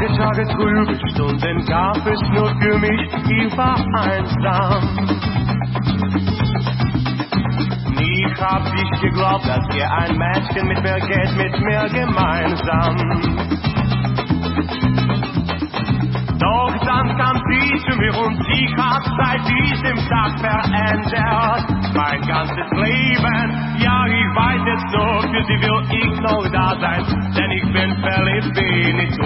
trübe Stunden gab es nur für mich, ich war einsam. Nie hab ich geglaubt, dass ihr ein Mädchen mit mir geht, mit mir gemeinsam. Doch dann kam sie zu mir und sie hat seit diesem Tag verändert mein ganzes Leben. Ja, ich weiß es so, für sie will ich noch da sein, denn ich bin verliebt wie nicht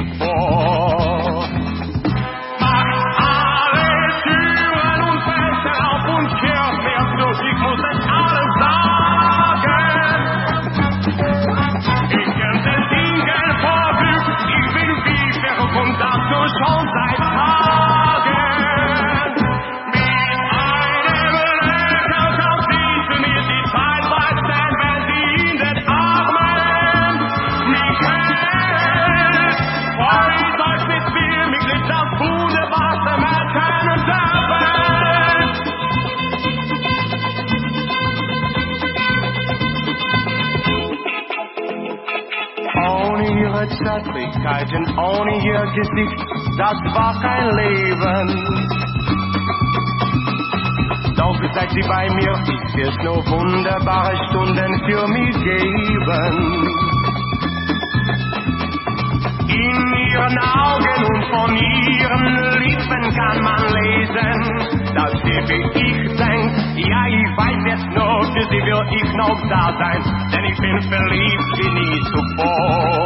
ihre Zärtlichkeiten, ohne ihr Gesicht, das war kein Leben. Doch seit sie bei mir ist, wird nur wunderbare Stunden für mich geben. In ihren Augen und von ihren Lippen kann man lesen, dass sie wie ich denkt. Ja, ich weiß jetzt noch, für sie will ich noch da sein, denn ich bin verliebt wie nie zuvor.